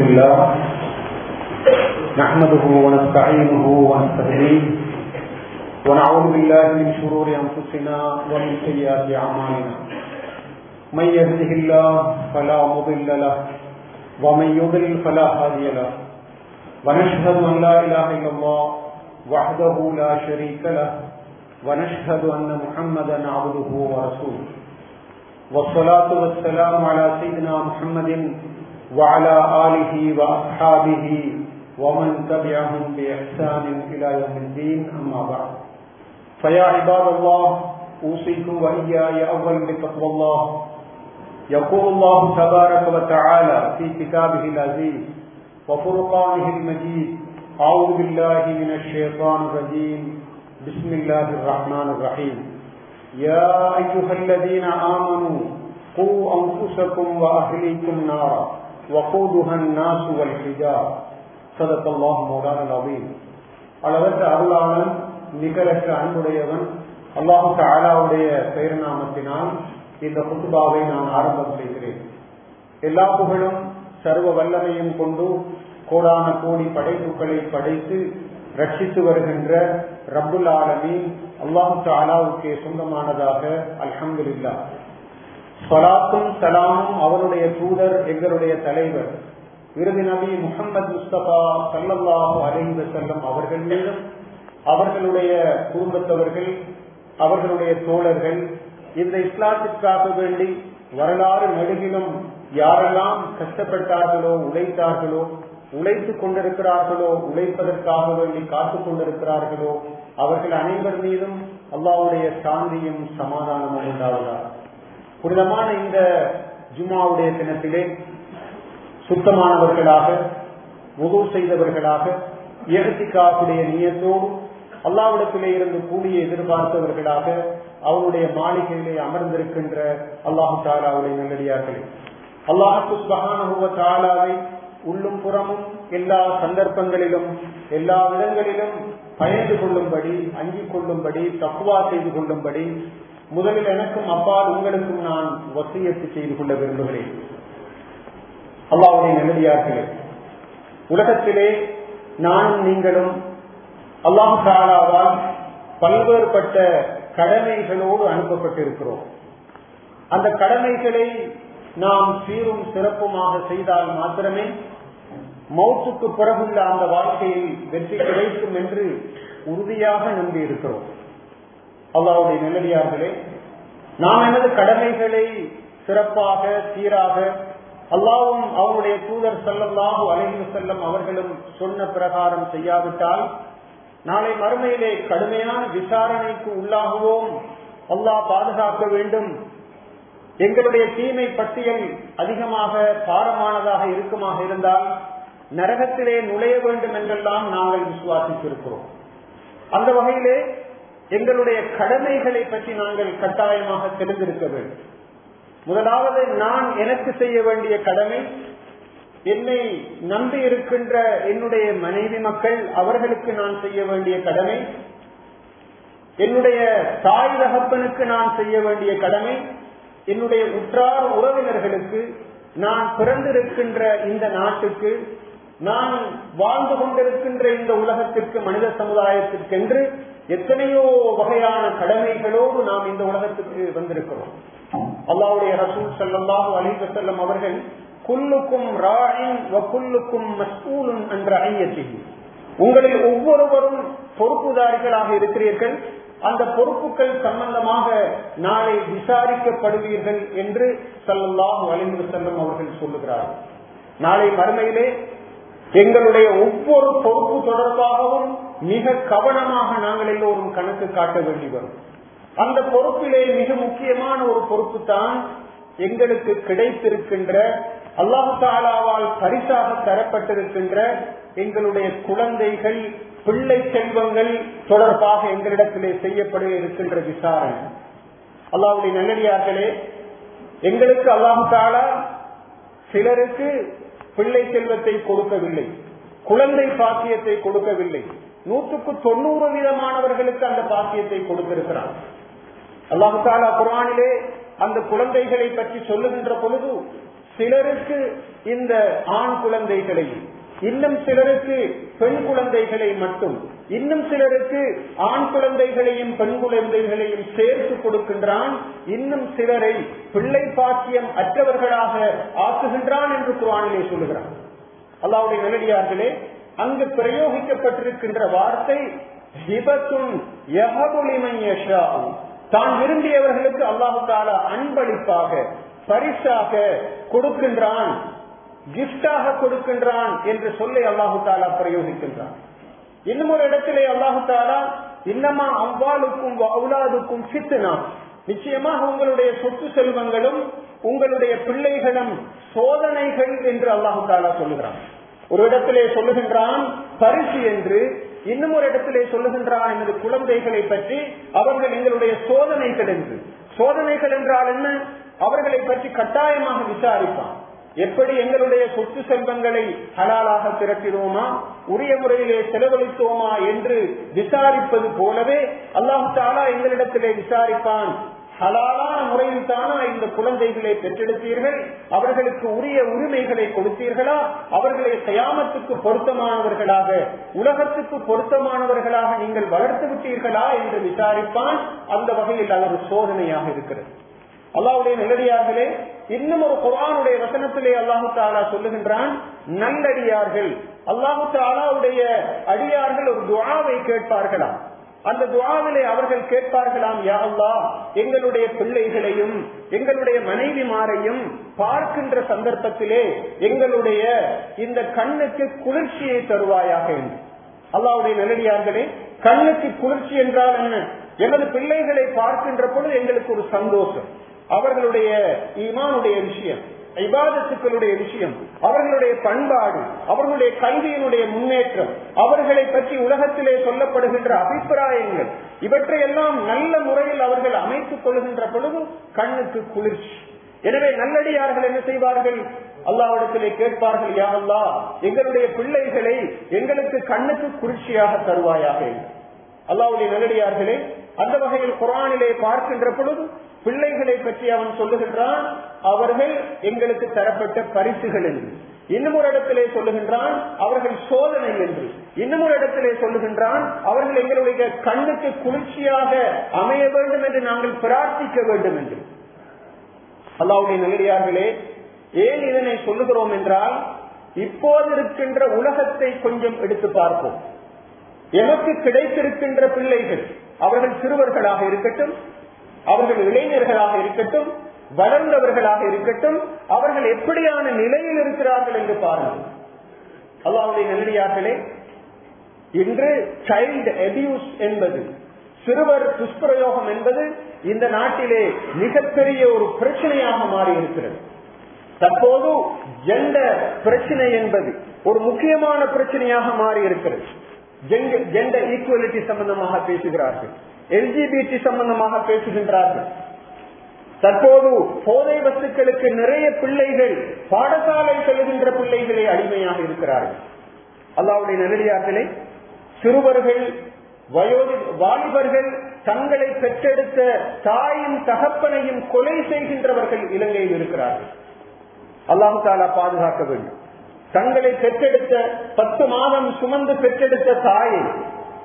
لله نحمده ونستعينه ونستهديه ونعوذ بالله من شرور أنفسنا ومن سيئات أعمالنا. من يهده الله فلا مضل له ومن يضلل فلا هادي له. ونشهد أن لا إله إلا الله وحده لا شريك له. ونشهد أن محمدا عبده ورسوله. والصلاة والسلام على سيدنا محمد وعلى آله وأصحابه ومن تبعهم بإحسان إلى يوم الدين. أما بعد فيا عباد الله أوصيكم وإياي أولا بتقوى الله. يقول الله تبارك وتعالى في كتابه العزيز وفرقانه المجيد أعوذ بالله من الشيطان الرجيم. بسم الله الرحمن الرحيم. يا أيها الذين آمنوا قوا أنفسكم وأهليكم نارا. وقودها الناس والحجار صدق الله مولانا العظيم அளவற்ற அருளாளன் நிகரற்ற அன்புடையவன் அல்லாஹு தாலாவுடைய பெயர் நாமத்தினால் இந்த குத்துபாவை நான் ஆரம்பம் செய்கிறேன் எல்லா புகழும் சர்வ வல்லமையும் கொண்டு கோடான கோடி படைப்புகளை படைத்து ரட்சித்து வருகின்ற ரப்புல் ஆலமீன் அல்லாஹு தாலாவுக்கு சொந்தமானதாக அல்ஹம்துல்லா சலாத்தும் சலாமும் அவருடைய தூதர் எங்களுடைய தலைவர் விருது நபி முகமது முஸ்தபா சல்லல்லாஹு அலைந்த செல்லம் அவர்கள் மீதும் அவர்களுடைய குடும்பத்தவர்கள் அவர்களுடைய தோழர்கள் இந்த இஸ்லாத்திற்காக வேண்டி வரலாறு நெடுகிலும் யாரெல்லாம் கஷ்டப்பட்டார்களோ உழைத்தார்களோ உழைத்துக் கொண்டிருக்கிறார்களோ உழைப்பதற்காக வேண்டி காத்துக் கொண்டிருக்கிறார்களோ அவர்கள் அனைவர் மீதும் அல்லாவுடைய சாந்தியும் சமாதானமும் உண்டாவதாக. புனிதமான இந்த ஜுமாவுடைய தினத்திலே சுத்தமானவர்களாக உதவு செய்தவர்களாக இயற்கைக்காவுடைய நியத்தோடு அல்லாவிடத்திலே இருந்து கூடிய எதிர்பார்த்தவர்களாக அவருடைய மாளிகையிலே அமர்ந்திருக்கின்ற அல்லாஹு தாலாவுடைய நல்லடியார்களே. அல்லாஹு சுபகானுவ தாலாவை உள்ளும் புறமும் எல்லா சந்தர்ப்பங்களிலும் எல்லா இடங்களிலும் பயந்து கொள்ளும்படி அங்கிக் கொள்ளும்படி தப்புவா செய்து கொள்ளும்படி முதலில் எனக்கும் அப்பால் உங்களுக்கும் நான் வசியத்து செய்து கொள்ள விரும்புகிறேன். அல்லாவுடைய நல்லடியார்களே உலகத்திலே நானும் நீங்களும் அல்லாஹு தாலாவால் பல்வேறுபட்ட கடமைகளோடு அனுப்பப்பட்டிருக்கிறோம். அந்த கடமைகளை நாம் சீரும் சிறப்புமாக செய்தால் மாத்திரமே மௌத்துக்கு பிறகுள்ள அந்த வாழ்க்கையில் வெற்றி கிடைக்கும் என்று உறுதியாக நம்பி இருக்கிறோம் அல்லாவுடைய நல்லடியார்களே நாம் எனது கடமைகளை சிறப்பாக சீராக அல்லாவும் அவருடைய தூதர் செல்லல்லாஹு அழைந்து செல்லும் அவர்களும் சொன்ன பிரகாரம் செய்யாவிட்டால் நாளை மறுமையிலே கடுமையான விசாரணைக்கு உள்ளாகுவோம். அல்லாஹ் பாதுகாக்க வேண்டும். எங்களுடைய தீமை பட்டியல் அதிகமாக பாரமானதாக இருக்குமாக இருந்தால் நரகத்திலே நுழைய வேண்டும் என்றெல்லாம் நாங்கள் விசுவாசித்திருக்கிறோம். அந்த வகையிலே எங்களுடைய கடமைகளை பற்றி நாங்கள் கட்டாயமாக தெரிந்திருக்க வேண்டும். முதலாவது நான் எனக்கு செய்ய வேண்டிய கடமை என்னை நம்பி இருக்கின்ற என்னுடைய மனைவி மக்கள் அவர்களுக்கு நான் செய்ய வேண்டிய கடமை என்னுடைய தாய் தகப்பனுக்கு நான் செய்ய வேண்டிய கடமை என்னுடைய உற்றார் உறவினர்களுக்கு நான் பிறந்திருக்கின்ற இந்த நாட்டுக்கு நான் வாழ்ந்து கொண்டிருக்கின்ற இந்த உலகத்திற்கு மனித சமுதாயத்திற்கென்று எத்தனையோ வகையான கடமைகளோடு நாம் இந்த உலகத்துக்கு வந்திருக்கிறோம். அல்லாவுடைய ரசூல் சல்லாஹூ அலிக செல்லம் அவர்கள் குல்லுக்கும் ராயின் குல்லுக்கும் மஸ்கூலும் என்ற ஐயத்தில் உங்களில் ஒவ்வொருவரும் பொறுப்புதாரிகளாக இருக்கிறீர்கள். அந்த பொறுப்புகள் சம்பந்தமாக நாளை விசாரிக்கப்படுவீர்கள் என்று சல்லாஹூ அலிந்து செல்லம் அவர்கள் சொல்லுகிறார்கள். நாளை மறுமையிலே எங்களுடைய ஒவ்வொரு பொறுப்பு தொடர்பாகவும் மிக கவனமாக நாங்கள் எல்லோரும் கணக்கு காட்ட வேண்டி வரும். அந்த பொறுப்பிலே மிக முக்கியமான ஒரு பொறுப்பு தான் எங்களுக்கு கிடைத்திருக்கின்ற அல்லாஹு தாலாவால் பரிசாக தரப்பட்டிருக்கின்ற எங்களுடைய குழந்தைகள் பிள்ளை செல்வங்கள் தொடர்பாக எங்களிடத்திலே செய்யப்பட இருக்கின்ற விசாரணை. அல்லாவுடைய நல்லடியார்களே எங்களுக்கு அல்லாஹு தாலா சிலருக்கு பிள்ளை செல்வத்தை கொடுக்கவில்லை. குழந்தை பாக்கியத்தை கொடுக்கவில்லை. நூற்றுக்கு தொண்ணூறு வீதமானவர்களுக்கு அந்த பாக்கியத்தை கொடுத்திருக்கிறார். அல்லாஹு குரானிலே அந்த குழந்தைகளை பற்றி சொல்லுகின்ற பொழுது சிலருக்கு இந்த ஆண் குழந்தைகளையும் இன்னும் சிலருக்கு பெண் குழந்தைகளை மட்டும் இன்னும் சிலருக்கு ஆண் குழந்தைகளையும் பெண் குழந்தைகளையும் சேர்த்து கொடுக்கின்றான் இன்னும் சிலரை பிள்ளை பாக்கியம் அற்றவர்களாக ஆக்குகின்றான் என்று குரானிலே சொல்லுகிறான் அல்லாவுடைய நல்லடியார்களே அங்கு பிரயோகிக்கப்பட்டிருக்கின்ற வார்த்தை தான் விரும்பியவர்களுக்கு அல்லாஹு தாலா அன்பளிப்பாக பரிசாக கொடுக்கின்றான். கிஃப்டாக கொடுக்கின்றான் என்று சொல்லி அல்லாஹு தாலா பிரயோகிக்கின்றான். இன்னும் ஒரு இடத்திலே அல்லாஹு தாலா இன்னமா அவ்வாளுக்கும் அவுலாதுக்கும் சித்துனா நிச்சயமாக உங்களுடைய சொத்து செல்வங்களும் உங்களுடைய பிள்ளைகளும் சோதனைகள் என்று அல்லாஹு தாலா சொல்லுகிறான். ஒரு இடத்திலே சொல்லுகின்றான் பரிசு என்று. இன்னும் ஒரு இடத்திலே சொல்லுகின்றான் எனது குழந்தைகளை பற்றி அவர்கள் எங்களுடைய சோதனைகள் என்று. சோதனைகள் என்றால் என்ன? அவர்களை பற்றி கட்டாயமாக விசாரிப்பான். எப்படி எங்களுடைய சொத்து செல்வங்களை ஹலாலாக திரட்டினோமா? உரிய முறையிலே செலவழித்தோமா என்று விசாரிப்பது போலவே அல்லாஹு தாலா எங்களிடத்திலே விசாரிப்பான். ஹலாலான முறையில் தானா இந்த குழந்தைகளை பெற்றெடுத்தீர்கள்? அவர்களுக்கு உரிய உரிமைகளை கொடுத்தீர்களா? அவர்களை சயாமத்துக்கு பொருத்தமானவர்களாக உலகத்துக்கு பொருத்தமானவர்களாக நீங்கள் வளர்த்து விட்டீர்களா என்று விசாரிப்பான். அந்த வகையில் அவர் சோதனையாக இருக்கிறது. அல்லாவுடைய நல்லடியார்களே இன்னும் ஒரு குரானுடைய வசனத்திலே அல்லாஹு தாலா சொல்லுகின்றான் நல்லடியார்கள் அல்லாஹு தாலாவுடைய அடியார்கள் ஒரு துவாவை கேட்பார்களாம் அந்த துவாவிலே அவர்கள் கேட்பார்களாம் யா எங்களுடைய பிள்ளைகளையும் எங்களுடைய மனைவிமாரையும் பார்க்கின்ற சந்தர்ப்பத்திலே எங்களுடைய இந்த கண்ணுக்கு குளிர்ச்சியை தருவாயாக என்று. அல்லாவுடைய நல்லடியார்களே கண்ணுக்கு குளிர்ச்சி என்றால் என்ன? எமது பிள்ளைகளை பார்க்கின்ற பொழுது எங்களுக்கு ஒரு சந்தோஷம். அவர்களுடைய ஈமானுடைய விஷயம் இபாதத்துக்களுடைய விஷயம் அவர்களுடைய பண்பாடு அவர்களுடைய கல்வியினுடைய முன்னேற்றம் அவர்களை பற்றி உலகத்திலே சொல்லப்படுகின்ற அபிப்பிராயங்கள் இவற்றையெல்லாம் நல்ல முறையில் அவர்கள் அமைத்துக் கொள்கின்ற பொழுது கண்ணுக்கு குளிர்ச்சி. எனவே நல்லடியார்கள் என்ன செய்வார்கள்? அல்லாவிடத்திலே கேட்பார்கள் யாவல்லா எங்களுடைய பிள்ளைகளை எங்களுக்கு கண்ணுக்கு குளிர்ச்சியாக தருவாயாக. அல்லாவுடைய நல்லடியார்களே அந்த வகையில் குரானிலே பார்க்கின்ற பொழுது பிள்ளைகளை பற்றி அவன் சொல்லுகின்றான் அவர்கள் எங்களுக்கு தரப்பட்ட பரிசுகள் என்று இன்னும் ஒரு இடத்திலே சொல்லுகின்றான் அவர்கள் சோதனை என்று. இன்னும் ஒரு இடத்திலே சொல்லுகின்றான் அவர்கள் எங்களுடைய கண்ணுக்கு குளிர்ச்சியாக அமைய வேண்டும் என்று நாங்கள் பிரார்த்திக்க வேண்டும் என்று. அல்லாவுடைய நல்லடியார்களே ஏன் இதனை சொல்லுகிறோம் என்றால் இப்போது இருக்கின்ற உலகத்தை கொஞ்சம் எடுத்து பார்ப்போம். எனக்கு கிடைத்திருக்கின்ற பிள்ளைகள் அவர்கள் சிறுவர்களாக இருக்கட்டும் அவர்கள் இளைஞர்களாக இருக்கட்டும் வளர்ந்தவர்களாக இருக்கட்டும் அவர்கள் எப்படியான நிலையில் இருக்கிறார்கள் என்று பாருங்கள். அல்லாவுடைய நல்லடியார்களே இன்று சைல்டு அபியூஸ் என்பது சிறுவர் துஷ்பிரயோகம் என்பது இந்த நாட்டிலே மிகப்பெரிய ஒரு பிரச்சனையாக மாறி இருக்கிறது தற்போது ஜெண்டர் பிரச்சனை என்பது ஒரு முக்கியமான பிரச்சனையாக மாறி இருக்கிறது ஜெண்டர் ஈக்குவலிட்டி சம்பந்தமாக பேசுகிறார்கள். எல்ஜிபிடி சம்பந்தமாக பேசுகின்றார்கள். தற்போது போதை வஸ்துக்களுக்கு நிறைய பிள்ளைகள் பாடசாலை செல்கின்ற பிள்ளைகளே அடிமையாக இருக்கிறார்கள். அல்லாவுடைய நெருடியார்களே சிறுவர்கள் வயோதி வாலிபர்கள் தங்களை பெற்றெடுத்த தாயும் தகப்பனையும் கொலை செய்கின்றவர்கள் இலங்கையில் இருக்கிறார்கள். அல்லாஹு தாலா பாதுகாக்க வேண்டும். தங்களை பெற்றெடுத்த பத்து மாதம் சுமந்து பெற்றெடுத்த தாயை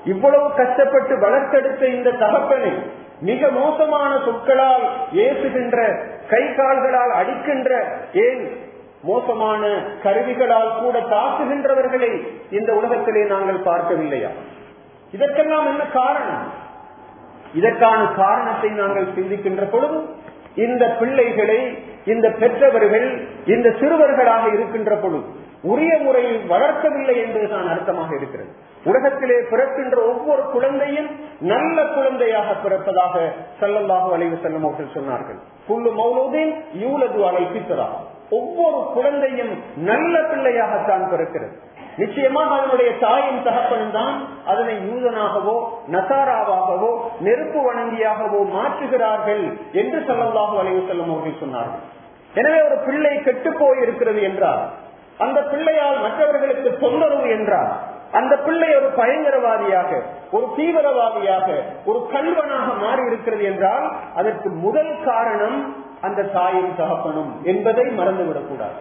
இவ்வளவு கஷ்டப்பட்டு வளர்த்தெடுத்த இந்த தகப்பனை மிக மோசமான சொற்களால் ஏசுகின்ற கை கால்களால் அடிக்கின்ற ஏன் மோசமான கருவிகளால் கூட தாக்குகின்றவர்களை இந்த உலகத்திலே நாங்கள் பார்க்கவில்லையா? இதற்கெல்லாம் என்ன காரணம்? இதற்கான காரணத்தை நாங்கள் சிந்திக்கின்ற பொழுது இந்த பிள்ளைகளை இந்த பெற்றவர்கள் இந்த சிறுவர்களாக இருக்கின்ற பொழுது உரிய முறையில் வளர்க்கவில்லை என்பதுதான் அர்த்தமாக இருக்கிறது. உலகத்திலே பிறக்கின்ற ஒவ்வொரு குழந்தையும் நல்ல குழந்தையாக பிறப்பதாக செல்லல்லாக வளைவு செல்லும் அவர்கள் சொன்னார்கள். புல்லு மௌலூதின் யூலது அலை ஒவ்வொரு குழந்தையும் நல்ல பிள்ளையாகத்தான் பிறக்கிறது. நிச்சயமாக அதனுடைய தாயின் தகப்பனும் தான் அதனை யூதனாகவோ நசாராவாகவோ நெருப்பு வணங்கியாகவோ மாற்றுகிறார்கள் என்று சொல்லல்லாக வளைவு செல்லும் அவர்கள் சொன்னார்கள். எனவே ஒரு பிள்ளை கெட்டு போய் இருக்கிறது என்றால் அந்த பிள்ளையால் மற்றவர்களுக்கு தொந்தரவு என்றால் அந்த பிள்ளை ஒரு பயங்கரவாதியாக ஒரு தீவிரவாதியாக ஒரு கல்வனாக மாறி இருக்கிறது என்றால் அதற்கு முதல் காரணம் அந்த தாயும் தகப்பனும் என்பதை மறந்துவிடக் கூடாது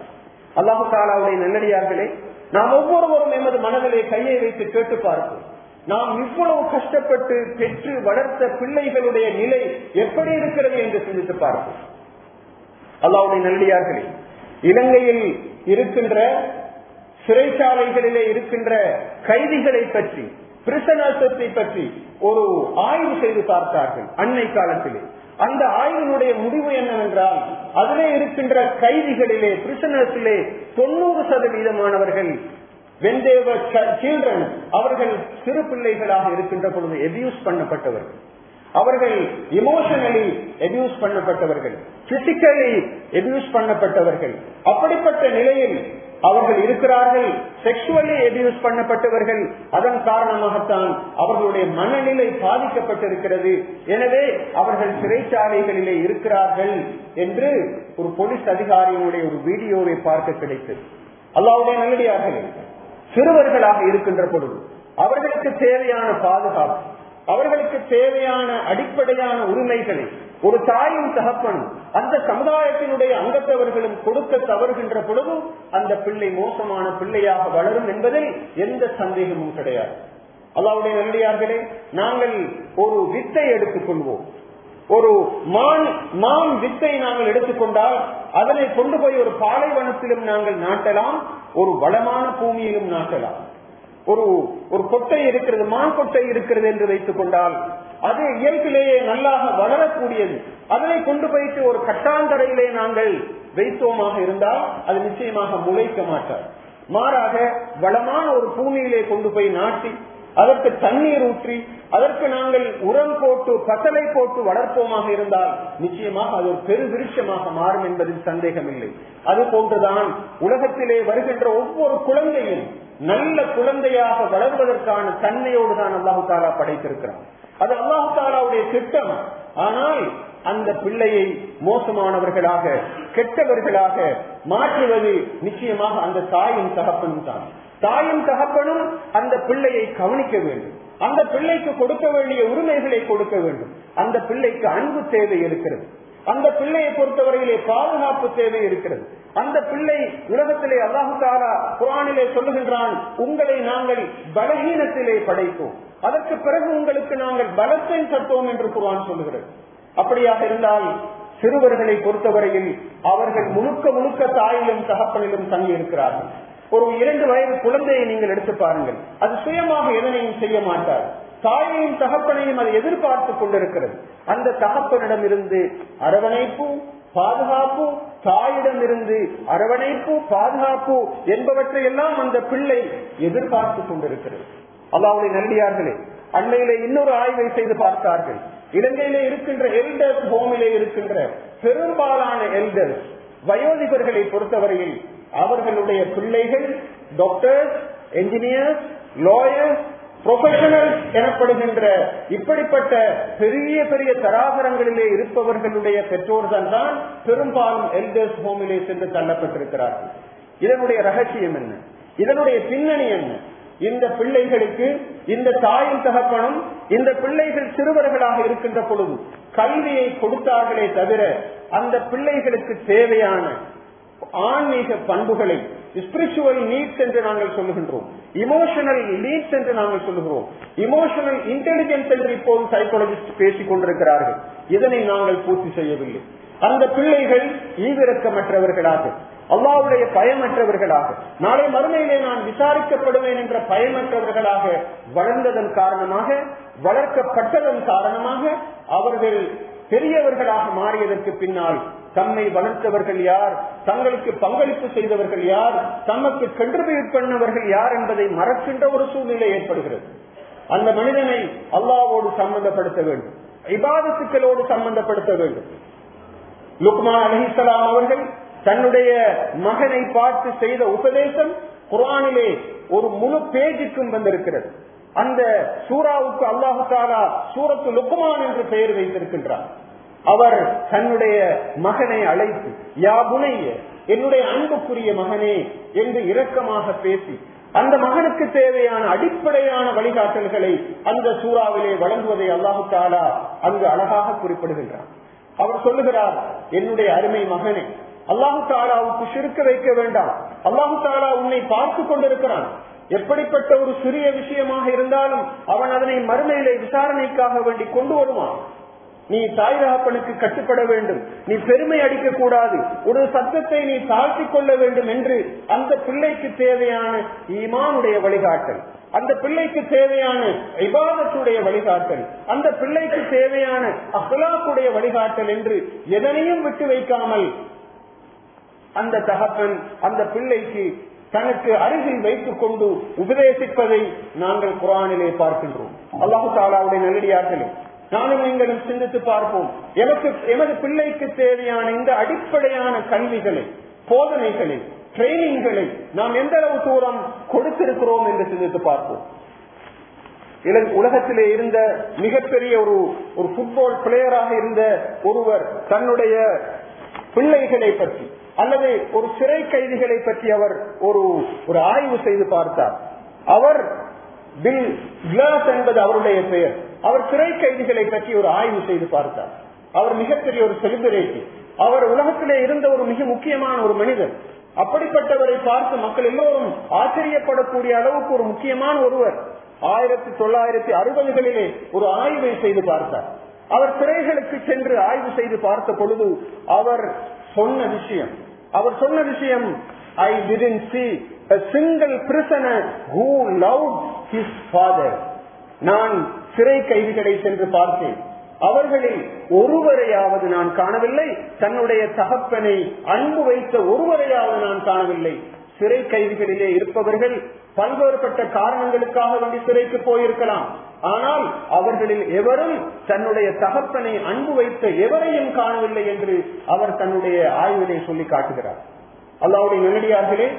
அல்லாஹு தாலாவுடைய நல்லடியார்களே நாம் ஒவ்வொருவரும் எமது மனதிலே கையை வைத்து கேட்டு பார்ப்போம். நாம் இவ்வளவு கஷ்டப்பட்டு பெற்று வளர்த்த பிள்ளைகளுடைய நிலை எப்படி இருக்கிறது என்று சிந்தித்து பார்ப்போம். அல்லாவுடைய நல்லடியார்களே இலங்கையில் இருக்கின்ற சிறைச்சாலைகளிலே இருக்கின்ற கைதிகளை பற்றி பிரிசனத்தை பற்றி ஒரு ஆய்வு செய்து பார்த்தார்கள் அன்னை காலத்திலே. அந்த ஆய்வினுடைய முடிவு என்னவென்றால் அதிலே இருக்கின்ற கைதிகளிலே பிரிசனர்ஸிலே தொண்ணூறு சதவீதமானவர்கள் சில்ட்ரன் அவர்கள் சிறு பிள்ளைகளாக இருக்கின்ற பொழுது எபியூஸ் பண்ணப்பட்டவர்கள். அவர்கள் இமோஷனலி எபியூஸ் பண்ணப்பட்டவர்கள் பிசிக்கலி எபியூஸ் பண்ணப்பட்டவர்கள். அப்படிப்பட்ட நிலையில் அவர்கள் இருக்கிறார்கள் செக்ஷுவலி எபியூஸ் பண்ணப்பட்டவர்கள். அதன் காரணமாகத்தான் அவர்களுடைய மனநிலை பாதிக்கப்பட்டிருக்கிறது. எனவே அவர்கள் சிறைச்சாலைகளிலே இருக்கிறார்கள் என்று ஒரு போலீஸ் அதிகாரியினுடைய ஒரு வீடியோவை பார்க்க கிடைத்தது. அல்லாவுடைய நல்லடியாக சிறுவர்களாக இருக்கின்ற பொழுது அவர்களுக்கு தேவையான பாதுகாப்பு அவர்களுக்கு தேவையான அடிப்படையான உரிமைகளை ஒரு தாயும் தகப்பனும் அந்த சமுதாயத்தினுடைய அங்கத்தவர்களும் கொடுக்க தவறுகின்ற பொழுதும் அந்த பிள்ளை மோசமான பிள்ளையாக வளரும் என்பதில் எந்த சந்தேகமும் கிடையாது. அல்லாவுடைய நல்லடியார்களே நாங்கள் ஒரு வித்தை எடுத்துக்கொள்வோம். ஒரு மான் மான் வித்தை நாங்கள் எடுத்துக்கொண்டால் அதனை கொண்டு போய் ஒரு பாலைவனத்திலும் நாங்கள் நாட்டலாம் ஒரு வளமான பூமியிலும் நாட்டலாம். ஒரு ஒரு கொட்டை இருக்கிறது மான் கொட்டை இருக்கிறது என்று வைத்துக் கொண்டால் அது இயற்கையிலேயே நல்லாக வளரக்கூடியது. அதனை கொண்டு போயிட்டு ஒரு கட்டாந்தரையிலே நாங்கள் வைத்தோமாக இருந்தால் அது நிச்சயமாக முளைக்க மாட்டார் மாறாக வளமான ஒரு பூமியிலே கொண்டு போய் நாட்டி அதற்கு தண்ணீர் ஊற்றி அதற்கு நாங்கள் உரம் போட்டு பசலை போட்டு வளர்ப்போமாக இருந்தால் நிச்சயமாக அது ஒரு பெரு விருட்சமாக மாறும் என்பதில் சந்தேகம் இல்லை அது போன்றுதான் உலகத்திலே வருகின்ற ஒவ்வொரு குழந்தையும் நல்ல குழந்தையாக வளர்வதற்கான தன்மையோடு தான் அல்லாஹு தாலா படைத்திருக்கிறான். அது அல்லாஹு தாலாவுடைய திட்டம். ஆனால் அந்த பிள்ளையை மோசமானவர்களாக கெட்டவர்களாக மாற்றுவது நிச்சயமாக அந்த தாயின் தகப்பனும் தான். தாயும் தகப்பனும் அந்த பிள்ளையை கவனிக்க வேண்டும். அந்த பிள்ளைக்கு கொடுக்க வேண்டிய உரிமைகளை கொடுக்க வேண்டும். அந்த பிள்ளைக்கு அன்பு தேவை இருக்கிறது. அந்த பிள்ளையை பொறுத்தவரையிலே பாதுகாப்பு தேவை இருக்கிறது. அந்த பிள்ளை உலகத்திலே அல்லாஹு தாரா குரானிலே சொல்லுகின்றான் உங்களை நாங்கள் பலகீனத்திலே படைத்தோம் அதற்கு பிறகு உங்களுக்கு நாங்கள் பலத்தை சத்தோம் என்று குரான் சொல்லுகிறது. அப்படியாக இருந்தால் சிறுவர்களை பொறுத்தவரையில் அவர்கள் முழுக்க முழுக்க தாயிலும் தகப்பனிலும் தங்கி இருக்கிறார்கள். ஒரு இரண்டு வயது குழந்தையை நீங்கள் எடுத்து பாருங்கள். அது சுயமாக எதனையும் செய்ய மாட்டார். தாயையும் தகப்பனையும் அது எதிர்பார்த்து கொண்டிருக்கிறது. அந்த தகப்பனிடம் இருந்து அரவணைப்பு பாதுகாப்பு தாயிடம் இருந்து அரவணைப்பு பாதுகாப்பு என்பவற்றை எல்லாம் அந்த பிள்ளை எதிர்பார்த்து கொண்டிருக்கிறது. அல்லாவுடைய நல்லியார்களே அண்மையிலே இன்னொரு ஆய்வை செய்து பார்த்தார்கள். இலங்கையிலே இருக்கின்ற எல்டர்ஸ் ஹோமிலே இருக்கின்ற பெரும்பாலான எல்டர்ஸ் வயோதிபர்களை பொறுத்தவரையில் அவர்களுடைய பிள்ளைகள் டாக்டர்ஸ் என்ஜினியர்ஸ் லாயர்ஸ் ப்ரொஃபஷனல் எனப்படுகின்ற இப்படிப்பட்ட பெரிய பெரிய தராகரங்களிலே இருப்பவர்களுடைய பெற்றோர்கள் தான் பெரும்பாலும் எல்டர்ஸ் ஹோமிலே சென்று தள்ளப்பட்டிருக்கிறார்கள். இதனுடைய ரகசியம் என்ன? இதனுடைய பின்னணி என்ன? இந்த பிள்ளைகளுக்கு இந்த தாயின் தகப்பனும் இந்த பிள்ளைகள் சிறுவர்களாக இருக்கின்ற பொழுது கல்வியை கொடுத்தார்களே தவிர அந்த பிள்ளைகளுக்கு தேவையான ஆன்மீக பண்புகளை ஸ்பிரிச்சுவல் நீட்ஸ் என்று நாங்கள் சொல்லுகின்றோம். இமோஷனல் நீட்ஸ் என்று நாங்கள் சொல்லுகிறோம். இமோஷனல் இன்டெலிஜென்ஸ் என்று இப்போது சைக்காலஜிஸ்ட் பேசிக் கொண்டிருக்கிறார்கள். இதனை நாங்கள் பூர்த்தி செய்யவில்லை. அந்த பிள்ளைகள் ஈவிரக்கமற்றவர்களாக அல்லாவுடைய பயமற்றவர்களாக நாளை மறுமையிலே நான் விசாரிக்கப்படுவேன் என்ற பயமற்றவர்களாக வளர்ந்ததன் காரணமாக வளர்க்கப்பட்டதன் காரணமாக அவர்கள் பெரியவர்களாக மாறியதற்கு பின்னால் தம்மை வளர்த்தவர்கள் யார்? தங்களுக்கு பங்களிப்பு செய்தவர்கள் யார்? தமக்கு கன்ட்ரிபியூட் பண்ணவர்கள் யார் என்பதை மறக்கின்ற ஒரு சூழ்நிலை ஏற்படுகிறது. அந்த மனிதனை அல்லாவோடு சம்பந்தப்படுத்த வேண்டும். இபாதத்துக்களோடு சம்பந்தப்படுத்த வேண்டும். லுக்மான் அலிசலாம் அவர்கள் தன்னுடைய மகனை பார்த்து செய்த உபதேசம் குரானிலே ஒரு முழு பேஜுக்கும் வந்திருக்கிறது. அந்த சூறாவுக்கு அல்லாஹு தாலா சூரத்து லுக்குமான் என்று பெயர் வைத்திருக்கின்றார் அவர் தன்னுடைய மகனை அழைத்து யாபுனைய என்னுடைய அன்புக்குரிய மகனே என்று இரக்கமாக பேசி அந்த மகனுக்கு தேவையான அடிப்படையான வழிகாட்டல்களை அந்த சூறாவிலே வழங்குவதை அல்லாஹு தாலா அங்கு அழகாக குறிப்பிடுகின்றார் அவர் சொல்லுகிறார் என்னுடைய அருமை மகனே அல்லாஹு தாலாவுக்கு சிறுக்க வைக்க வேண்டாம். அல்லாஹு தாலா உன்னை பார்த்து கொண்டிருக்கிறான். எப்படிப்பட்ட ஒரு சிறிய விஷயமாக இருந்தாலும் அவன் அதனை மறுமையிலே விசாரணைக்காக வேண்டி கொண்டு வருவான். நீ தாய் தகப்பனுக்கு கட்டுப்பட வேண்டும். நீ பெருமை அடிக்க கூடாது ஒரு சத்தத்தை நீ தாழ்த்திக் கொள்ள வேண்டும் என்று அந்த பிள்ளைக்கு தேவையான ஈமானுடைய வழிகாட்டல் அந்த பிள்ளைக்கு தேவையான விவாதத்துடைய வழிகாட்டல் அந்த பிள்ளைக்கு தேவையான அஹ்லாக்குடைய வழிகாட்டல் என்று எதனையும் விட்டு வைக்காமல் அந்த தகப்பன் அந்த பிள்ளைக்கு தனக்கு அருகில் வைத்துக் கொண்டு உபதேசிப்பதை நாங்கள் குரானிலே பார்க்கின்றோம். அல்லாஹு தாலாவுடைய நல்லடியார்களே நானும் நீங்களும் சிந்தித்து பார்ப்போம். எமக்கு எமது பிள்ளைக்கு தேவையான இந்த அடிப்படையான கல்விகளை போதனைகளை ட்ரைனிங்களை நாம் எந்த அளவு தூரம் கொடுத்திருக்கிறோம் என்று சிந்தித்து பார்ப்போம். உலகத்திலே இருந்த மிகப்பெரிய ஒரு ஒரு புட்பால் பிளேயராக இருந்த ஒருவர் தன்னுடைய பிள்ளைகளை பற்றி அல்லது ஒரு சிறை கைதிகளை பற்றி அவர் ஒரு ஒரு ஆய்வு செய்து பார்த்தார். அவர் பில் கிளாஸ் என்பது அவருடைய பெயர். அவர் சிறை கைதிகளை பற்றி ஒரு ஆய்வு செய்து பார்த்தார். அவர் மிகப்பெரிய ஒரு செலிபிரிட்டி. அவர் உலகத்திலே இருந்த ஒரு மிக முக்கியமான ஒரு மனிதர். அப்படிப்பட்டவரை பார்த்து மக்கள் எல்லோரும் ஆச்சரியப்படக்கூடிய அளவுக்கு ஒரு முக்கியமான ஒருவர். ஆயிரத்தி தொள்ளாயிரத்தி அறுபதுகளிலே ஒரு ஆய்வை செய்து பார்த்தார். அவர் சிறைகளுக்கு சென்று ஆய்வு செய்து பார்த்த பொழுது அவர் சொன்ன விஷயம். அவர் சொன்ன விஷயம் I didn't see single prisoner who love his father நான் சிறை கைதிகளை சென்று பார்த்தேன். அவர்களில் ஒருவரையாவது நான் காணவில்லை. தன்னுடைய தகப்பனை அன்பு வைத்த ஒருவரையாவது நான் காணவில்லை. சிறை கைதிகளிலே இருப்பவர்கள் பல்வேறுபட்ட காரணங்களுக்காக வேண்டி சிறைக்கு போயிருக்கலாம். ஆனால் அவர்களில் எவரும் தன்னுடைய தகப்பனை அன்பு வைத்த எவரையும் காணவில்லை என்று அவர் தன்னுடைய ஆய்வினை சொல்லி காட்டுகிறார். அல்லாவுடைய நெல்லடியார்களே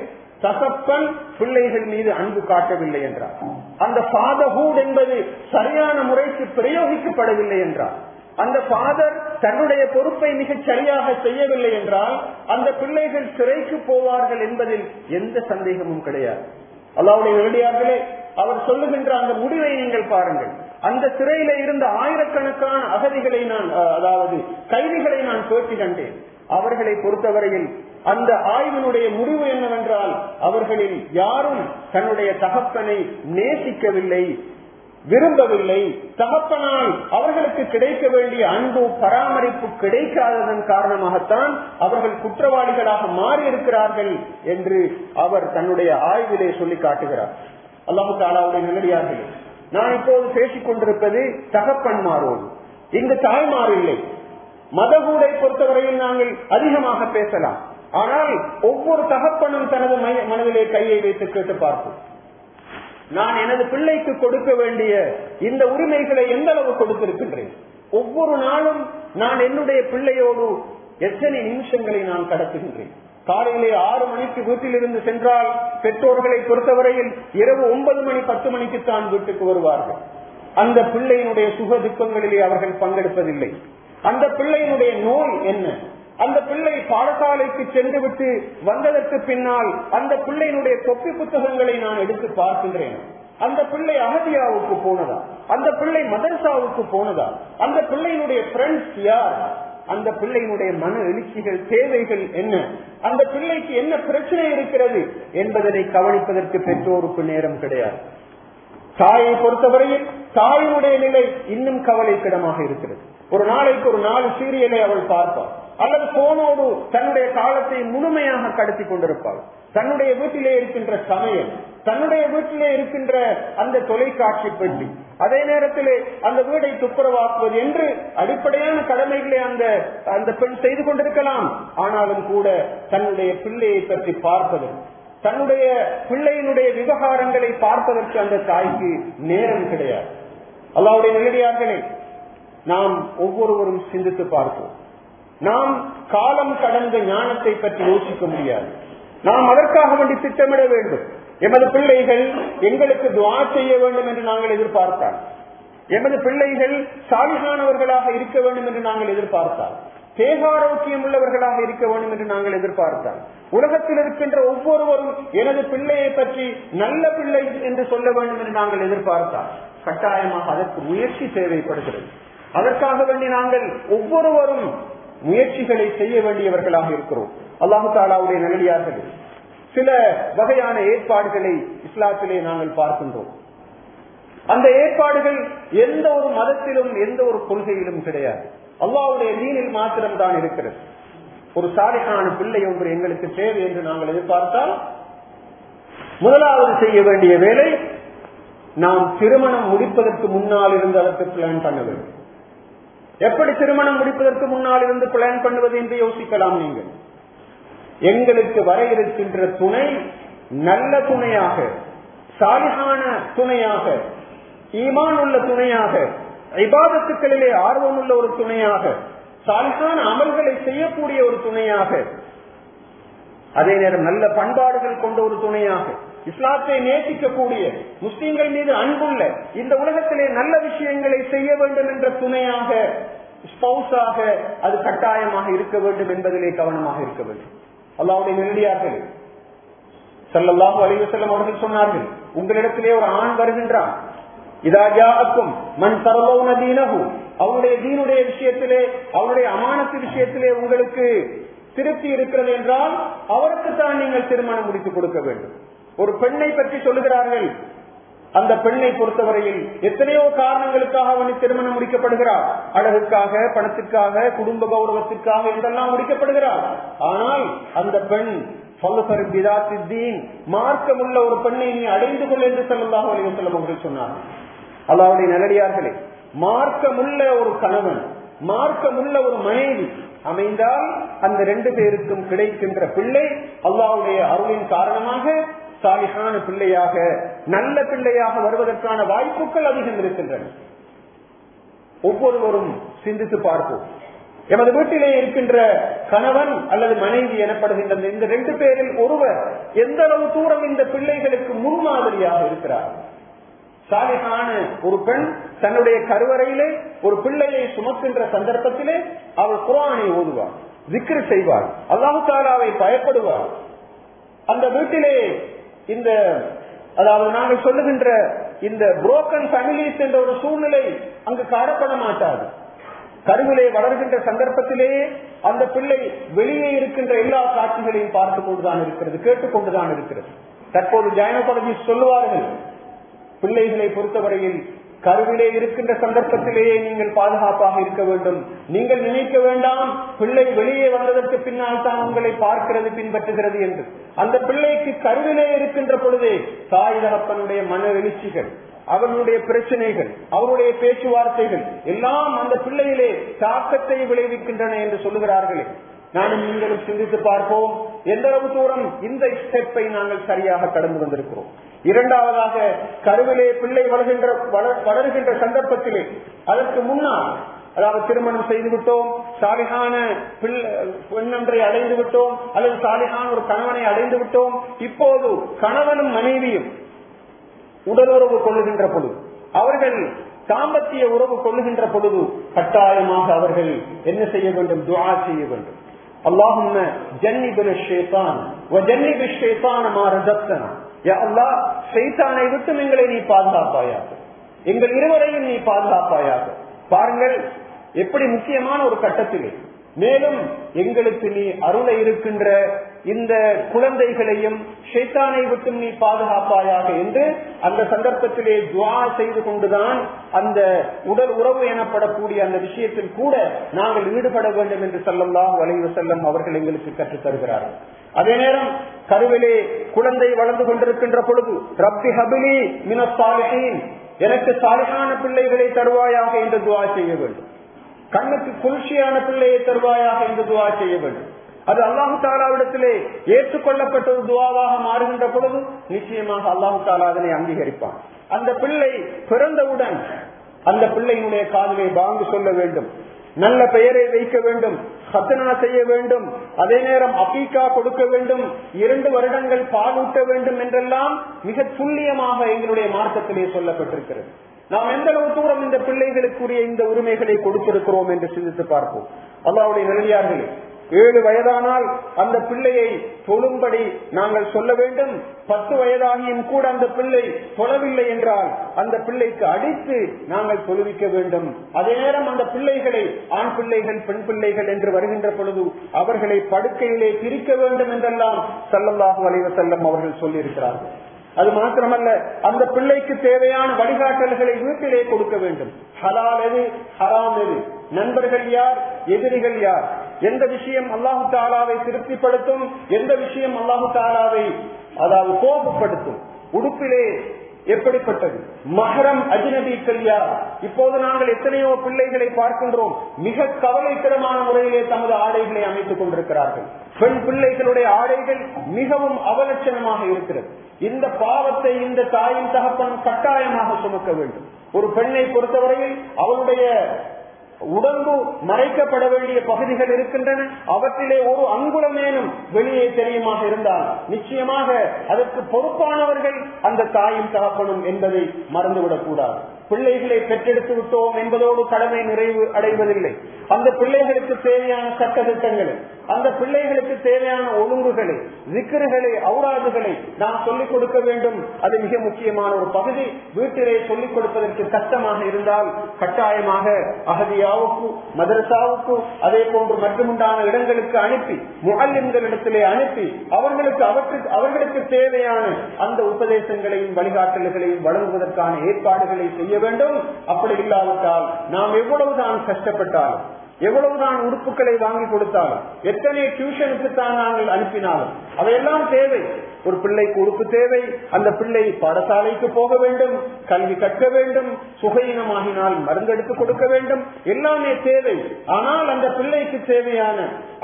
தகப்பன் பிள்ளைகள் மீது அன்பு காட்டவில்லை என்றார். அந்த ஃபாதர்ஹூட் என்பது சரியான முறைக்கு பிரயோகிக்கப்படவில்லை என்றார் அந்த ஃபாதர் தன்னுடைய பொறுப்பை மிகச் சரியாக செய்யவில்லை என்றால் அந்த பிள்ளைகள் சிறைக்கு போவார்கள் என்பதில் எந்த சந்தேகமும் கிடையாது. அல்லாவுடைய வெளியார்களே அவர் சொல்லுகின்ற அந்த முடிவை நீங்கள் பாருங்கள். அந்த சிறையில இருந்த ஆயிரக்கணக்கான அகதிகளை நான் அதாவது கைதிகளை நான் கேட்டு கண்டேன் அவர்களை பொறுத்தவரையில் அந்த ஆய்வினுடைய முடிவு என்னவென்றால் அவர்களில் யாரும் தன்னுடைய தகப்பனை நேசிக்கவில்லை விரும்பவில்லை. தகப்பனால் அவர்களுக்கு கிடைக்க வேண்டிய அன்பு பராமரிப்பு கிடைக்காததன் காரணமாகத்தான் அவர்கள் குற்றவாளிகளாக மாறி இருக்கிறார்கள் என்று அவர் தன்னுடைய ஆய்விலே சொல்லி காட்டுகிறார். அல்லாஹு தாலாவுடைய நிலடியார்களே நான் இப்போது பேசிக் கொண்டிருப்பது தகப்பன்மாரோடு. இங்கு தாய்மார் இல்லை. மதகூடை பொறுத்தவரையில் நாங்கள் அதிகமாக பேசலாம். ஆனால் ஒவ்வொரு தகப்பனும் தனது மனதிலே கையை வைத்து கேட்டு பார்ப்போம். நான் எனது பிள்ளைக்கு கொடுக்க வேண்டிய இந்த உரிமைகளை எந்த அளவு கொடுத்திருக்கின்றேன்? ஒவ்வொரு நாளும் நான் என்னுடைய பிள்ளையோடு எத்தனை நிமிஷங்களை நான் கடத்துகின்றேன்? காலையிலே ஆறு மணிக்கு வீட்டிலிருந்து சென்றால் பெற்றோர்களை பொறுத்தவரையில் இரவு ஒன்பது மணி பத்து மணிக்கு தான் வீட்டுக்கு வருவார்கள். அந்த பிள்ளையினுடைய சுக துக்கங்களிலே அவர்கள் பங்கெடுப்பதில்லை. அந்த பிள்ளையினுடைய நோய் என்ன? அந்த பிள்ளை பாடசாலைக்கு சென்று விட்டு வந்ததற்கு பின்னால் அந்த பிள்ளையினுடைய தொப்பி புத்தகங்களை நான் எடுத்து பார்க்கின்றேன். அந்த பிள்ளை அகதியாவுக்கு போனதா? அந்த பிள்ளை மதரசாவுக்கு போனதா? அந்த பிள்ளையினுடைய ஃப்ரெண்ட்ஸ் யார்? அந்த பிள்ளையினுடைய மன எழுச்சிகள் தேவைகள் என்ன? அந்த பிள்ளைக்கு என்ன பிரச்சனை இருக்கிறது என்பதனை கவனிப்பதற்கு பெற்றோருக்கு நேரம் கிடையாது. தாயை பொறுத்தவரையில் தாயினுடைய நிலை இன்னும் கவலைக்கிடமாக இருக்கிறது. ஒரு நாளைக்கு ஒரு நாலு சீரியலை அவள் பார்ப்பாள். அல்லது போனோடு தன்னுடைய காலத்தை முழுமையாக கடத்தி கொண்டிருப்பாள். தன்னுடைய வீட்டிலே இருக்கின்ற சமையல் தன்னுடைய வீட்டிலே இருக்கின்ற அந்த தொலைக்காட்சி பெட்டி அதே நேரத்திலே அந்த வீடை துப்புரவாக்குவது என்று அடிப்படையான கடமைகளை அந்த அந்த பெண் செய்து கொண்டிருக்கலாம். ஆனாலும் கூட தன்னுடைய பிள்ளையை பற்றி பார்ப்பது தன்னுடைய பிள்ளையினுடைய விவகாரங்களை பார்ப்பதற்கு அந்த தாய்க்கு நேரம் கிடையாது. அல்லாவுடைய நிலையார்களே நாம் ஒவ்வொருவரும் சிந்தித்து பார்ப்போம். நாம் காலம் கடந்த ஞானத்தை பற்றி யோசிக்க முடியாது. நாம் அதற்காக வேண்டி திட்டமிட வேண்டும். எமது பிள்ளைகள் எங்களுக்கு துவா செய்ய வேண்டும் என்று நாங்கள் எதிர்பார்த்தால் எமது பிள்ளைகள் சாலிகானவர்களாக இருக்க வேண்டும் என்று நாங்கள் எதிர்பார்த்தால் தேகாரோக்கியம் உள்ளவர்களாக இருக்க வேண்டும் என்று நாங்கள் எதிர்பார்த்தால் உலகத்தில் இருக்கின்ற ஒவ்வொருவரும் எனது பிள்ளையை பற்றி நல்ல பிள்ளை என்று சொல்ல வேண்டும் என்று நாங்கள் எதிர்பார்த்தால் கட்டாயமாக அதற்கு முயற்சி தேவைப்படுகிறது. அதற்காக வேண்டி நாங்கள் ஒவ்வொருவரும் முயற்சிகளை செய்ய வேண்டியவர்களாக இருக்கிறோம். அல்லாஹு தாலாவுடைய நல்லடியார்கள் சில வகையான ஏற்பாடுகளை இஸ்லாத்திலே நாங்கள் பார்க்கின்றோம். அந்த ஏற்பாடுகள் எந்த ஒரு மதத்திலும் எந்த ஒரு கொள்கையிலும் கிடையாது. அல்லாவுடைய நீனில் மாத்திரம் தான் இருக்கிறது. ஒரு சாலைக்கான பிள்ளை ஒன்று எங்களுக்கு தேவை என்று நாங்கள் எதிர்பார்த்தால் முதலாவது செய்ய வேண்டிய வேலை நாம் திருமணம் முடிப்பதற்கு முன்னால் இருந்து அதற்கு பிளான் பண்ண வேண்டும். எப்படி திருமணம் முடிப்பதற்கு முன்னால் இருந்து பிளான் பண்ணுவது என்று யோசிக்கலாம் நீங்கள். எங்களுக்கு வர இருக்கின்ற துணை நல்ல துணையாக சாலிகான துணையாக ஈமான் உள்ள துணையாக இபாதத்துக்களிலே ஆர்வம் உள்ள ஒரு துணையாக சாலிகான அமல்களை செய்யக்கூடிய ஒரு துணையாக அதே நேரம் நல்ல பண்பாடுகள் கொண்ட ஒரு துணையாக இஸ்லாத்தை நேசிக்கக்கூடிய முஸ்லீம்கள் மீது அன்புள்ள இந்த உலகத்திலே நல்ல விஷயங்களை செய்ய வேண்டும் என்ற துணையாக ஸ்பௌஸாக அது கட்டாயமாக இருக்க வேண்டும் என்பதிலே கவனமாக இருக்க வேண்டும். அல்லாவுடைய நெருடியார்கள் செல்லல்லாஹு அலைஹி வஸல்லம் அவர்கள் சொன்னார்கள் உங்களிடத்திலே ஒரு ஆண் வருகின்றான். இதாஜாக்கும் மண் தரலோ தீனகு அவருடைய தீனுடைய விஷயத்திலே அவருடைய அமானத்து விஷயத்திலே உங்களுக்கு திருப்தி இருக்கிறது என்றால் அவருக்கு தான் நீங்கள் திருமணம் முடித்து கொடுக்க வேண்டும். ஒரு பெண்ணை பற்றி சொல்லுகிறார்கள். அந்த பெண்ணை பொறுத்தவரையில் எத்தனையோ காரணங்களுக்காக அவனை திருமணம் முடிக்கப்படுகிறார் அழகுக்காக பணத்திற்காக குடும்ப கௌரவத்திற்காக என்றெல்லாம் முடிக்கப்படுகிறார் ஆனால் அந்த பெண் மார்க்கமுள்ள ஒரு பெண்ணை நீ அடைந்து கொள் என்று செல்லதாக செல்லும் அவர்கள் சொன்னார். அல்லாவுடைய நிலடியார்களே மார்க்கமுள்ள ஒரு கணவன் மார்க்கமுள்ள ஒரு மனைவி அமைந்தால் அந்த ரெண்டு பேருக்கும் கிடைக்கின்ற பிள்ளை அல்லாவுடைய அருளின் காரணமாக சாலிகான பிள்ளையாக நல்ல பிள்ளையாக வருவதற்கான வாய்ப்புகள் அதிகம் இருக்கின்றன. ஒவ்வொருவரும் சிந்தித்து பார்ப்போம். எமது வீட்டிலே இருக்கின்ற கணவன் அல்லது மனைவி எனப்படுகின்ற இந்த ரெண்டு பேரில் ஒருவர் எந்த அளவு தூரம் இந்த பிள்ளைகளுக்கு முன்மாதிரியாக இருக்கிறார்? சாலிகான ஒரு பெண் தன்னுடைய கருவறையிலே ஒரு பிள்ளையை சுமக்கின்ற சந்தர்ப்பத்திலே அவள் குரானை ஓதுவார் விக்ரு செய்வார் அல்லாஹு தாலாவை பயப்படுவார் அந்த வீட்டிலே இந்த அதாவது நாங்கள் சொல்லுகின்ற இந்த புரோக்கன் ஃபேமிலிஸ் என்ற ஒரு சூழ்நிலை அங்கு காணப்பட மாட்டாது கருவிலே வளர்கின்ற சந்தர்ப்பத்திலேயே அந்த பிள்ளை வெளியே இருக்கின்ற எல்லா காட்சிகளையும் பார்த்து கொண்டுதான் இருக்கிறது கேட்டுக்கொண்டுதான் இருக்கிறது. தற்போது ஜைனகாலஜி சொல்லுவார்கள் பிள்ளைகளை பொறுத்தவரையில் கருவிலே இருக்கின்ற சந்தர்ப்பத்திலேயே நீங்கள் பாதுகாப்பாக இருக்க வேண்டும். நீங்கள் நினைக்க வேண்டாம் பிள்ளை வெளியே வந்ததற்கு பின்னால் தான் உங்களை பார்க்கிறது பின்பற்றுகிறது என்று. அந்த பிள்ளைக்கு கருவிலே இருக்கின்ற பொழுதே தாய் தகப்பனுடைய மன எழுச்சிகள் அவர்களுடைய பிரச்சனைகள் அவருடைய பேச்சுவார்த்தைகள் எல்லாம் அந்த பிள்ளையிலே தாக்கத்தை விளைவிக்கின்றன என்று சொல்லுகிறார்களே. நானும் நீங்களும் சிந்தித்து பார்ப்போம். எந்த அளவு தூரம் இந்த ஸ்டெப்பை நாங்கள் சரியாக கடந்து வந்திருக்கிறோம். இரண்டாவதாக கருவிலே பிள்ளை வளர்கின்ற வளர்கின்ற சந்தர்ப்பத்திலே அதற்கு முன்னால் அதாவது திருமணம் செய்து விட்டோம் சாலிகான பெண்ணொன்றை அடைந்து விட்டோம் அல்லது சாலிகான ஒரு கணவனை அடைந்து விட்டோம் இப்போது கணவனும் மனைவியும் உடலுறவு கொள்ளுகின்ற பொழுது அவர்கள் தாம்பத்திய உறவு கொள்ளுகின்ற பொழுது கட்டாயமாக அவர்கள் என்ன செய்ய வேண்டும்? துவா செய்ய வேண்டும். அல்லாஹும் ஜன்னி பின் ஷேதான் ஜன்னி பின் ஷேதான அல்லா சைத்தானை விட்டு எங்களை நீ பாதுகாப்பாயாக. எங்கள் இருவரையும் நீ பாதுகாப்பாயாக. பாருங்கள் எப்படி முக்கியமான ஒரு கட்டத்தில். மேலும் எங்களுக்கு நீ அருளை இருக்கின்ற இந்த குழந்தைகளையும் ஷைத்தானை விட்டும் நீ பாதுகாப்பாயாக என்று அந்த சந்தர்ப்பத்திலே துவா செய்து கொண்டுதான் அந்த உடல் உறவு எனப்படக்கூடிய அந்த விஷயத்தில் கூட நாங்கள் ஈடுபட வேண்டும் என்று சொல்லலாம் வளைவு செல்லம் அவர்கள் எங்களுக்கு கற்றுத் தருகிறார்கள். அதே நேரம் கருவிலே குழந்தை வளர்ந்து கொண்டிருக்கின்ற பொழுது ரப்பி ஹபிலி மினசாலிஹீன் எனக்கு சாலிகான பிள்ளைகளை தருவாயாக என்று துவா செய்ய வேண்டும். கண்ணுக்கு குளிர்ச்சியான பிள்ளையை தருவாயாக என்று துவா செய்ய வேண்டும். அது அல்லாஹு தாலாவிடத்திலே ஏற்றுக்கொள்ளப்பட்ட ஒரு துவாவாக மாறுகின்ற பொழுது நிச்சயமாக அல்லாஹு தாலா அதனை அங்கீகரிப்பான். அந்த பிள்ளை பிறந்தவுடன் அந்த பிள்ளையினுடைய காதலை பாங்கு சொல்ல வேண்டும். நல்ல பெயரை வைக்க வேண்டும். சத்தனா செய்ய வேண்டும். அதே நேரம் அபீக்கா கொடுக்க வேண்டும். இரண்டு வருடங்கள் பாலூட்ட வேண்டும் என்றெல்லாம் மிக துல்லியமாக எங்களுடைய மார்க்கத்திலே சொல்லப்பட்டிருக்கிறது. நாம் எந்த அளவு தூரம் இந்த பிள்ளைகளுக்குரிய இந்த உரிமைகளை கொடுத்திருக்கிறோம் என்று சிந்தித்து பார்ப்போம். அல்லாவுடைய நிலையார்களே ஏழு வயதானால் அந்த பிள்ளையை தொழும்படி நாங்கள் சொல்ல வேண்டும். பத்து வயதாகியும் கூட அந்த பிள்ளை தொழவில்லை என்றால் அந்த பிள்ளைக்கு அடித்து நாங்கள் தொழுவிக்க வேண்டும். அதே நேரம் அந்த பிள்ளைகளை ஆண் பிள்ளைகள் பெண் பிள்ளைகள் என்று வருகின்ற பொழுது அவர்களை படுக்கையிலே பிரிக்க வேண்டும் என்றெல்லாம் சல்லல்லாஹு அலைவ செல்லம் அவர்கள் சொல்லியிருக்கிறார்கள். அது மாத்திரமல்ல அந்த பிள்ளைக்கு தேவையான வழிகாட்டல்களை வீட்டிலே கொடுக்க வேண்டும். ஹலால் எது? ஹராம் எது? நண்பர்கள் யார்? எதிரிகள் யார்? எந்த விஷயம் அல்லாஹு தாலாவை திருப்திப்படுத்தும்? எந்த விஷயம் அல்லாஹு தாலாவை அதாவது கோபப்படுத்தும்? உடுப்பிலே எப்படிப்பட்டது? மகரம் அஜினபீக்கள் யார் இப்போது நாங்கள் எத்தனையோ பிள்ளைகளை பார்க்கின்றோம். மிக கவலைக்கிடமான முறையிலே தமது ஆடைகளை அமைத்துக் கொண்டிருக்கிறார்கள். பெண் பிள்ளைகளுடைய ஆடைகள் மிகவும் அவலட்சணமாக இருக்கிறது. இந்த பாவத்தை இந்த தாயின் தகப்பன் கட்டாயமாக சுமக்க வேண்டும். ஒரு பெண்ணை பொறுத்தவரையில் அவளுடைய உடம்பு மறைக்கப்பட வேண்டிய பகுதிகள் இருக்கின்றன. அவற்றிலே ஒரு அங்குலமேனும் வெளியே தெரியுமாக இருந்தால் நிச்சயமாக அதற்கு பொறுப்பானவர்கள் அந்த தாயும் தகப்பனும் என்பதை மறந்துவிடக் கூடாது பிள்ளைகளை பெற்றெடுத்து விட்டோம் என்பதோடு கடமை நிறைவு அடைவதில்லை. அந்த பிள்ளைகளுக்கு தேவையான சட்ட திட்டங்களை அந்த பிள்ளைகளுக்கு தேவையான ஒழுங்குகளை விக்கிரகளை அவுராதுகளை நாம் சொல்லிக் கொடுக்க வேண்டும். அது மிக முக்கியமான ஒரு பகுதி. வீட்டிலே சொல்லிக் கொடுப்பதற்கு கஷ்டமாக இருந்தால் கட்டாயமாக அகதியாவுக்கு மதரசாவுக்கு அதே போன்று மட்டுமுண்டான இடங்களுக்கு அனுப்பி முகல்யங்களிடத்திலே அனுப்பி அவர்களுக்கு அவற்றுக்கு அவர்களுக்கு தேவையான அந்த உபதேசங்களையும் வழிகாட்டல்களையும் வழங்குவதற்கான ஏற்பாடுகளை செய்ய வேண்டும். அப்படி இல்லாவிட்டால் நாம் எவ்வளவுதான் கஷ்டப்பட்டாலும் எவ்வளவுதான் உறுப்புகளை வாங்கி கொடுத்தாலும் எத்தனை டியூஷனுக்கு தான் நாங்கள் அனுப்பினாலும் அவையெல்லாம் தேவை. ஒரு பிள்ளைக்கு உறுப்பு தேவை அந்த பிள்ளை பாடசாலைக்கு போக வேண்டும் கல்வி கற்க வேண்டும் சுகையினமாகினால் மருந்தெடுத்து கொடுக்க வேண்டும் எல்லாமே தேவை. ஆனால் அந்த பிள்ளைக்கு தேவையான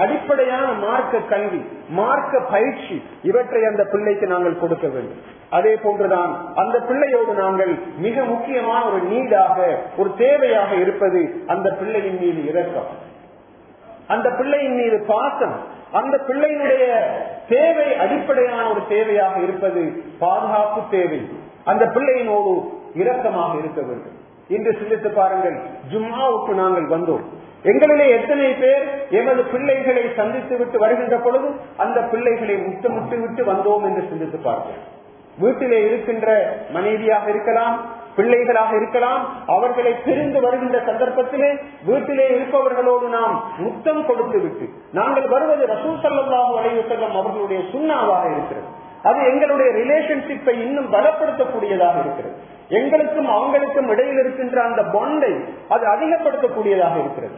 அடிப்படையான மார்க்க கல்வி மார்க்க பயிற்சி இவற்றை அந்த பிள்ளைக்கு நாங்கள் கொடுக்க வேண்டும். அதே போன்றுதான் அந்த பிள்ளையோடு நாங்கள் மிக முக்கியமான ஒரு நீடாக ஒரு தேவையாக இருப்பது அந்த பிள்ளையின் மீது இரக்கம் அந்த பிள்ளையின் மீது பாசம் அந்த பிள்ளையினுடைய தேவை அடிப்படையான ஒரு தேவையாக இருப்பது பாதுகாப்பு தேவை. அந்த பிள்ளையினோடு இரக்கமாக இருக்க வேண்டும். இன்று சிந்தித்து பாருங்கள் ஜும்மாவுக்கு நாங்கள் வந்தோம். எங்களிலே எத்தனை பேர் எமது பிள்ளைகளை சந்தித்து விட்டு வருகின்ற பொழுது அந்த பிள்ளைகளை முத்தமிட்டு விட்டு வந்தோம் என்று சிந்தித்து பாருங்கள் வீட்டிலே இருக்கின்ற மனைவியாக இருக்கலாம் பிள்ளைகளாக இருக்கலாம் அவர்களை பிரிந்து வருகின்ற சந்தர்ப்பத்திலே வீட்டிலே இருப்பவர்களோடு நாம் முத்தம் கொடுத்து விட்டு நாங்கள் வருவது ரசூல் சல்லாஹூ அலைவு அவர்களுடைய சுண்ணாவாக இருக்கிறது. அது எங்களுடைய ரிலேஷன்ஷிப்பை இன்னும் பலப்படுத்தக்கூடியதாக இருக்கிறது. எங்களுக்கும் அவங்களுக்கும் இடையில் இருக்கின்ற அந்த பொண்டை அது அதிகப்படுத்தக்கூடியதாக இருக்கிறது.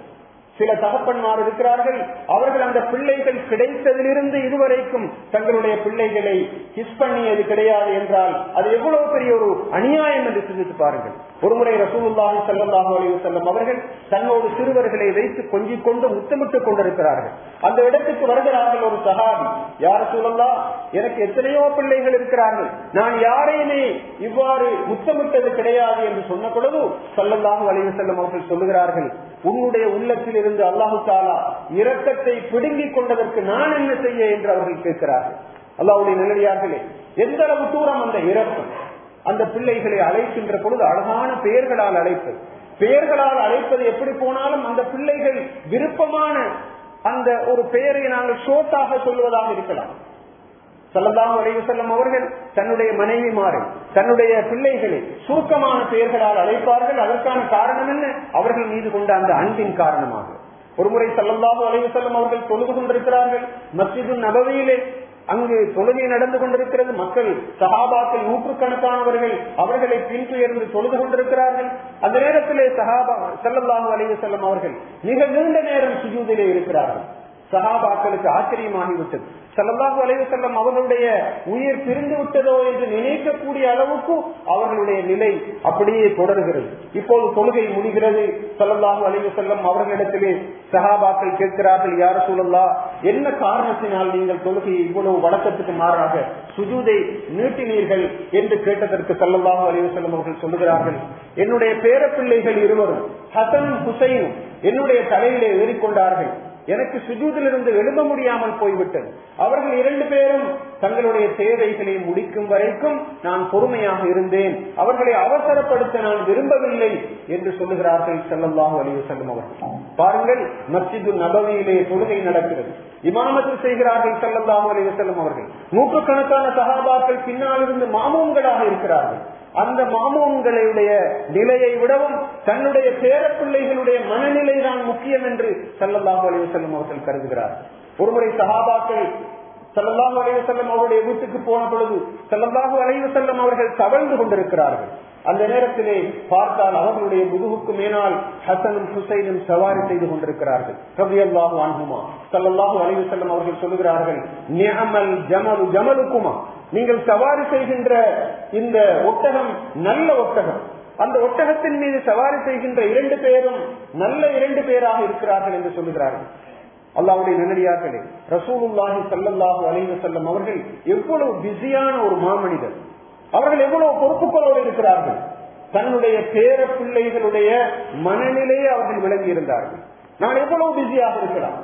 சில தகப்பன்மார் இருக்கிறார்கள். அவர்கள் அந்த பிள்ளைகள் கிடைத்ததிலிருந்து இதுவரைக்கும் தங்களுடைய பிள்ளைகளை கிஸ் பண்ணியது கிடையாது என்றால் அது எவ்வளவு பெரிய ஒரு அநியாயம் என்று சிந்தித்து பாருங்கள். ஒருமுறை ரசூலுல்லாஹி ஸல்லல்லாஹு அலைஹி வஸல்லம் அவர்கள் தன்னோடு சிறுவர்களை வைத்து கொஞ்சிக் கொண்டு முத்தமிட்டுக் கொண்டிருக்கிறார்கள். அந்த இடத்துக்கு வருகிறார்கள் ஒரு சகாபி யார் சூழல்லா எனக்கு எத்தனையோ பிள்ளைகள் இருக்கிறார்கள். நான் யாரையுமே இவ்வாறு முத்தமிட்டது கிடையாது என்று சொன்ன பொழுது சல்லல்லாஹு அலைஹி வஸல்லம் அவர்கள் சொல்லுகிறார்கள் உன்னுடைய உள்ளத்தில் இருந்து அல்லாஹு தாலா இரக்கத்தை பிடுங்கிக் கொண்டதற்கு நான் என்ன செய்ய? என்று அவர்கள் கேட்கிறார்கள். அல்லாவுடைய நிலையார்களே எந்த அளவு தூரம் அந்த இரக்கம்? அந்த பிள்ளைகளை அழைக்கின்ற பொழுது அழகான பெயர்களால் அழைப்பது பெயர்களால் அழைப்பது எப்படி போனாலும் அந்த பிள்ளைகள் விருப்பமான அந்த ஒரு பெயரை நாங்கள் ஷோட்டாக சொல்வதாக இருக்கலாம். சல்லதாம் அலைஹி செல்லும் அவர்கள் தன்னுடைய மனைவிமாரை தன்னுடைய பிள்ளைகளை சுருக்கமான பெயர்களால் அழைப்பார்கள். அதற்கான காரணம் என்ன? அவர்கள் மீது கொண்ட அந்த அன்பின் காரணமாக. ஒருமுறை சல்லல்லாஹு அலைஹி செல்லும் அவர்கள் தொழுது கொண்டிருக்கிறார்கள். மஸ்ஜிது நபவியிலே அங்கு தொழுகை நடந்து கொண்டிருக்கிறது. மக்கள் சகாபாக்கள் நூற்றுக்கணக்கானவர்கள் அவர்களை பின்புயர்ந்து தொழுது கொண்டிருக்கிறார்கள். அந்த நேரத்திலே சஹாபா செல்லல்லாஹு அலைஹி செல்லும் அவர்கள் மிக நீண்ட நேரம் சுஜூதிலே இருக்கிறார்கள். சகாபாக்களுக்கு ஆச்சரியமாகிவிட்டது. சல்லல்லாஹு அலைஹி செல்லம் அவர்களுடைய உயிர் பிரிந்து விட்டதோ என்று நினைக்கக்கூடிய அளவுக்கு அவர்களுடைய நிலை அப்படியே தொடர்கிறது. இப்போது தொழுகை முடிகிறது. சல்லல்லாஹு அலைஹி செல்லம் அவர்களிடத்திலே சகாபாக்கள் கேட்கிறார்கள் யார சூழல்லா என்ன காரணத்தினால் நீங்கள் தொழுகையை இவ்வளவு வழக்கத்துக்கு மாறாக சுஜூதை நீட்டினீர்கள்? என்று கேட்டதற்கு சல்லல்லாஹு அலைஹி செல்லம் அவர்கள் சொல்லுகிறார்கள் என்னுடைய பேரப்பிள்ளைகள் இருவரும் ஹசன் ஹுசைனும் என்னுடைய தலையிலே ஏறிக்கொண்டார்கள். எனக்கு சுஜூதிலிருந்து எழும்ப முடியாமல் போய்விட்டது. அவர்கள் இரண்டு பேரும் தங்களுடைய தேவைகளை முடிக்கும் வரைக்கும் நான் பொறுமையாக இருந்தேன். அவர்களை அவசரப்படுத்த நான் விரும்பவில்லை என்று சொல்லுகிறார்கள் செல்லல்லாஹு வலிவு செல்லும் அவர்கள். பாருங்கள் மஸ்ஜிது நபவியிலே தொழுகை நடக்கிறது. இமாமத்து செய்கிறார்கள் செல்லல்லாஹு வலிவு செல்லும் அவர்கள். நூற்றுக்கணக்கான சகாபாக்கள் பின்னால் இருந்து மாமூன்களாக இருக்கிறார்கள். அந்த மாமூன்களுடைய நிலையை விடவும் தன்னுடைய பேரப்பிள்ளைகளுடைய மனநிலை தான் முக்கியம் என்று சல்லல்லாஹு அலிவசல்லம் அவர்கள் கருதுகிறார் ஒருமுறை சகாபாக்கள் செல்லல்லாஹு அலைவு செல்லம் அவருடைய வீட்டுக்கு போன பொழுது செல்லல்லாஹு அலைவு செல்லம் அவர்கள் தவழ்ந்து கொண்டிருக்கிறார்கள். அந்த நேரத்திலே பார்த்தால் அவர்களுடைய முதுகுக்கு மேனால் ஹசனும் ஹுசைனும் சவாரி செய்து கொண்டிருக்கிறார்கள். ரபியல்லாஹு அன்ஹுமா. சல்லல்லாஹு அலைவு செல்லம் அவர்கள் சொல்லுகிறார்கள் நியமல் ஜமலு ஜமலுக்குமா? நீங்கள் சவாரி செய்கின்ற இந்த ஒட்டகம் நல்ல ஒட்டகம். அந்த ஒட்டகத்தின் மீது சவாரி செய்கின்ற இரண்டு பேரும் நல்ல இரண்டு பேராக இருக்கிறார்கள் என்று சொல்லுகிறார்கள். அல்லாவுடைய நல்லடியார்களே ரசூலுல்லாஹி சல்லாஹு அலைவு செல்லம் அவர்கள் எவ்வளவு பிஸியான ஒரு மாமனிதர். அவர்கள் எவ்வளவு பொறுப்புகளோடு இருக்கிறார்கள். தன்னுடைய பேர பிள்ளைகளுடைய மனநிலையை அவர்கள் விளங்கி இருந்தார்கள். நான் எவ்வளவு பிஸியாக இருக்கலாம்.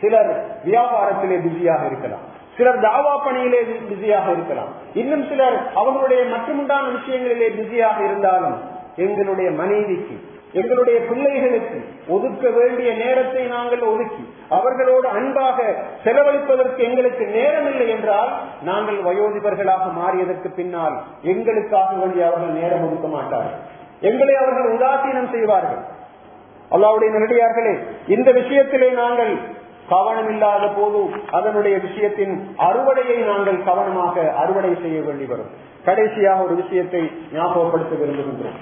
சிலர் வியாபாரத்திலே பிஸியாக இருக்கலாம். சிலர் தாவா பணியிலே பிஸியாக இருக்கலாம். இன்னும் சிலர் அவர்களுடைய மட்டுமுண்டான விஷயங்களிலே பிஸியாக இருந்தாலும் எங்களுடைய மனைவிக்கு எங்களுடைய பிள்ளைகளுக்கு ஒதுக்க வேண்டிய நேரத்தை நாங்கள் ஒதுக்கி அவர்களோடு அன்பாக செலவழிப்பதற்கு எங்களுக்கு நேரமில்லை என்றால் நாங்கள் வயோதிபர்களாக மாறியதற்கு பின்னால் எங்களுக்காக வேண்டிய அவர்கள் நேரம் ஒதுக்க மாட்டார்கள். எங்களை அவர்கள் உதாசீனம் செய்வார்கள். அல்லாவுடைய நடிகார்களே இந்த விஷயத்திலே நாங்கள் கவனம் இல்லாத போது அதனுடைய விஷயத்தின் அறுவடையை நாங்கள் கவனமாக அறுவடை செய்ய வேண்டி வரும். கடைசியாக ஒரு விஷயத்தை ஞாபகப்படுத்த விரும்புகின்றோம்.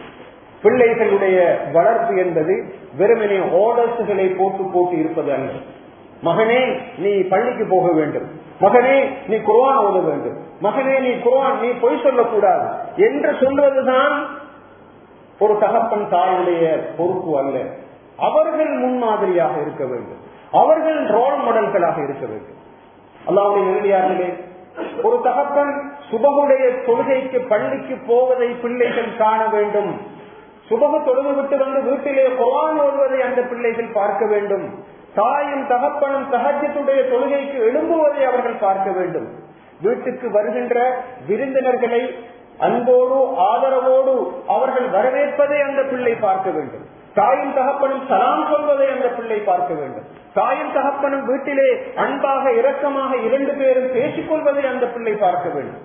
பிள்ளைகளுடைய வளர்ப்பு என்பது வெறுமனே ஓடர்ஸுகளை போட்டு போட்டு இருப்பது அல்ல. மகனே நீ பள்ளிக்கு போக வேண்டும். மகனே நீ குர்வான் ஓத வேண்டும். மகனே நீ குரான் நீ பொய் சொல்லக்கூடாது என்று சொல்வதுதான் ஒரு தகப்பன் தாயுடைய பொறுப்பு அல்ல. அவர்கள் முன்மாதிரியாக இருக்க வேண்டும். அவர்கள் ரோல் மாடல்களாக இருக்க வேண்டும். அல்லாவுடைய நெருடியார்களே ஒரு தகப்பன் சுபகுடைய தொழுகைக்கு பள்ளிக்கு போவதை பிள்ளைகள் காண வேண்டும். சுபகு தொழுது விட்டு வந்து வீட்டிலே குரான் ஓடுவதை அந்த பிள்ளைகள் பார்க்க வேண்டும். தாயும் தகப்பனும் சகஜத்துடைய தொழுகைக்கு எழும்புவதை அவர்கள் பார்க்க வேண்டும். வீட்டுக்கு வருகின்ற விருந்தினர்களை அன்போடு ஆதரவோடு அவர்கள் வரவேற்பதை அந்த பிள்ளை பார்க்க வேண்டும். தாயும் தகப்பனும் சலாம் சொல்வதை அந்த பிள்ளை பார்க்க வேண்டும். தாயும் தகப்பனும் வீட்டிலே அன்பாக இரக்கமாக இரண்டு பேரும் பேசிக்கொள்வதை அந்த பிள்ளை பார்க்க வேண்டும்.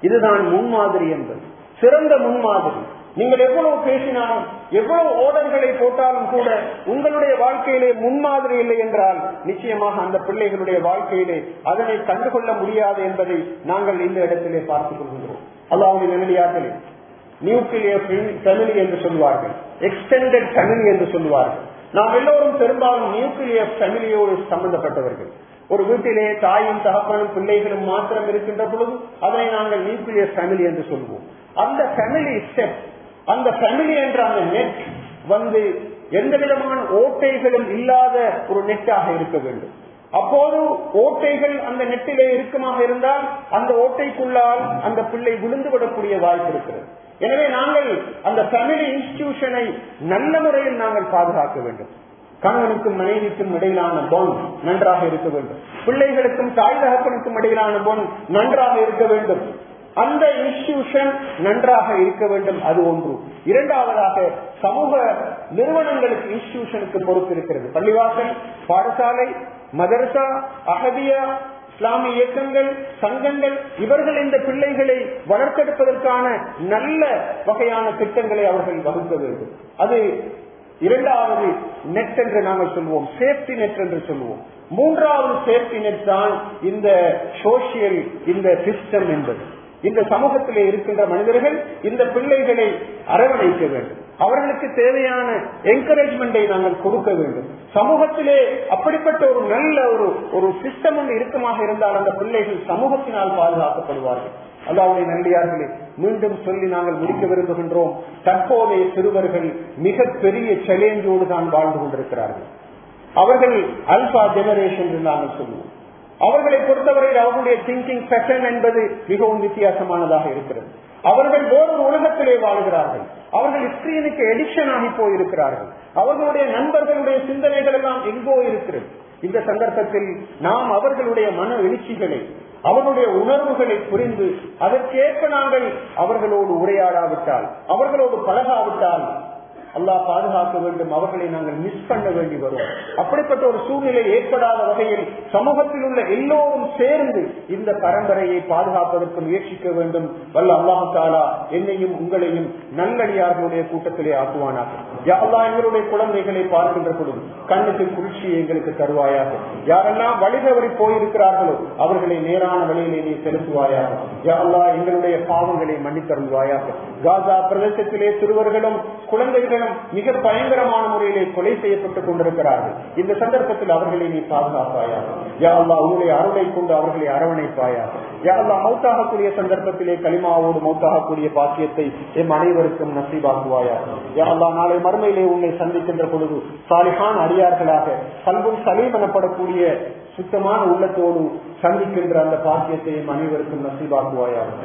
இதுதான் முன்மாதிரி என்பது. சிறந்த முன்மாதிரி. நீங்கள் எவ்வளவு பேசினாலும் எவ்வளவு ஓடர்களை போட்டாலும் கூட உங்களுடைய வாழ்க்கையிலே முன்மாதிரி இல்லை என்றால் நிச்சயமாக அந்த பிள்ளைகளுடைய வாழ்க்கையிலே அதனை கண்டுகொள்ள முடியாது என்பதை நாங்கள் இந்த இடத்திலே பார்த்துக் கொள்கின்றோம். அல்லாவுடைய நெல்லியார்களே நியூக்ளியர் ஃபேமிலி என்று சொல்வார்கள் எக்ஸ்டெண்டட் ஃபேமிலி என்று சொல்வார்கள் நாம் எல்லோரும் பெரும்பாலும் நியூக்ளியர் ஃபேமிலியோடு சம்பந்தப்பட்டவர்கள். ஒரு வீட்டிலே தாயும் தகப்பனும் பிள்ளைகளும் மாத்திரம் இருக்கின்ற பொழுது அதனை நாங்கள் நியூக்ளியர் ஃபேமிலி என்று சொல்வோம். அந்த ஃபேமிலி ஸ்டெப் அந்த ஃபேமிலி என்ற அந்த நெட் வந்து எந்த விதமான ஓட்டைகளும் இல்லாத ஒரு நெட்டாக இருக்க வேண்டும். அப்போது ஓட்டைகள் அந்த நெட்டிலே இருக்குமாக இருந்தால் அந்த ஓட்டைக்குள்ளால் அந்த பிள்ளை விழுந்து விடக்கூடிய வாய்ப்பு இருக்கிறது. எனவே நாங்கள் அந்த ஃபேமிலி இன்ஸ்டிடியூஷனை நல்ல முறையில் நாங்கள் பாதுகாக்க வேண்டும். கணவனுக்கும் மனைவிக்கும் இடையிலான பொன் நன்றாக இருக்க வேண்டும். பிள்ளைகளுக்கும் தாய் தகப்பனுக்கும் இடையிலான பொன் நன்றாக இருக்க வேண்டும். அந்த இன்ஸ்டிடியூஷன் நன்றாக இருக்க வேண்டும் அது ஒன்று. இரண்டாவதாக சமூக நிறுவனங்களுக்கு இன்ஸ்டிடியூஷனுக்கு பொறுப்பு இருக்கிறது. பள்ளிவாசல் பாடசாலை மதரசா அகதியா இஸ்லாமிய இயக்கங்கள் சங்கங்கள் இவர்கள் இந்த பிள்ளைகளை வளர்த்தெடுப்பதற்கான நல்ல வகையான திட்டங்களை அவர்கள் வகுக்க வேண்டும். அது இரண்டாவது நெட் என்று நாங்கள் சொல்லுவோம் சேஃப்டி நெட் என்று சொல்லுவோம் மூன்றாவது சேஃப்டி நெட் தான் இந்த சோசியல் இந்த சிஸ்டம் என்பது. இந்த சமூகத்திலே இருக்கின்ற மனிதர்கள் இந்த பிள்ளைகளை அரவணைக்க வேண்டும். அவர்களுக்கு தேவையான என்கரேஜ்மெண்டை நாங்கள் கொடுக்க வேண்டும். சமூகத்திலே அப்படிப்பட்ட ஒரு நல்ல ஒரு ஒரு சிஸ்டம் ஒன்று இறுக்கமாக இருந்தால் அந்த பிள்ளைகள் சமூகத்தினால் பாதுகாக்கப்படுவார்கள். அல்லாவுடைய நன்றியார்களே மீண்டும் சொல்லி நாங்கள் முடிக்க விரும்புகின்றோம். தற்போதைய சிறுவர்கள் மிக பெரிய சேலஞ்சோடு தான் வாழ்ந்து கொண்டிருக்கிறார்கள். அவர்கள் அல்பா ஜெனரேஷன் என்று நாங்கள் சொல்லுவோம். அவர்களை பொறுத்தவரையில் அவர்களுடைய திங்கிங் பேட்டர்ன் என்பது மிகவும் வித்தியாசமானதாக இருக்கிறது. அவர்கள் வேறொரு உலகத்திலே வாழ்கிறார்கள். அவர்கள் ஸ்கிரீனுக்கு எடிக்ஷன் ஆகி போயிருக்கிறார்கள். அவர்களுடைய நண்பர்களுடைய சிந்தனைகள் எல்லாம் எங்கோ இருக்கிறது. இந்த சந்தர்ப்பத்தில் நாம் அவர்களுடைய மன எழுச்சிகளை அவர்களுடைய உணர்வுகளை புரிந்து அதற்கேற்ப நாங்கள் அவர்களோடு உரையாடாவிட்டால் அவர்களோடு பழகாவிட்டால் அல்லாஹ் பாதுகாக்க வேண்டும் அவர்களை நாங்கள் மிஸ் பண்ண வேண்டி வரும். அப்படிப்பட்ட ஒரு சூழ்நிலை ஏற்படாத வகையில் சமூகத்தில் உள்ள எல்லோரும் சேர்ந்து இந்த பரம்பரையை பாதுகாப்பதற்கு முயற்சிக்க வேண்டும். வல்ல அல்லாஹு தாலா என்னையும் உங்களையும் நல்லடியார்களுடைய கூட்டத்திலே ஆக்குவானாக. யாரெல்லாம் எங்களுடைய குழந்தைகளை பார்க்கின்ற பொழுது கண்ணுக்கு குளிர்ச்சியை எங்களுக்கு தருவாயாக. யாரெல்லாம் வழிதவறி போயிருக்கிறார்களோ அவர்களை நேரான வழியிலே நீ செலுத்துவாயாக. யாரெல்லாம் எங்களுடைய பாவங்களை மன்னித்தருள்வாயாக. காசா பிரதேசத்திலே சிறுவர்களும் குழந்தைகளும் மிக பயங்கரமான முறையிலே கொலை செய்யப்பட்டுக் கொண்டிருக்கிறார்கள். இந்த சந்தர்ப்பத்தில் அவர்களை நீ பாதுகாப்பாயா யாழ்லா அல்லா உன்னுடைய அருளை கொண்டு அவர்களை அரவணைப்பாயா யாழ்லா மௌத்தாகக்கூடிய சந்தர்ப்பத்திலே களிமாவோடு மௌத்தாகக்கூடிய பாக்கியத்தை எம் அனைவருக்கும் நசீபாக்குவாயாக. யாழ்லா நாளை மறுமையிலே உன்னை சந்திக்கின்ற பொழுது சாலிஹான் அடியார்களாக கல்வும் சலீம் எனப்படக்கூடிய சுத்தமான உள்ளத்தோடு சந்திக்கின்ற அந்த பாக்கியத்தை எம் அனைவருக்கும் நசீபாக்குவாயாக.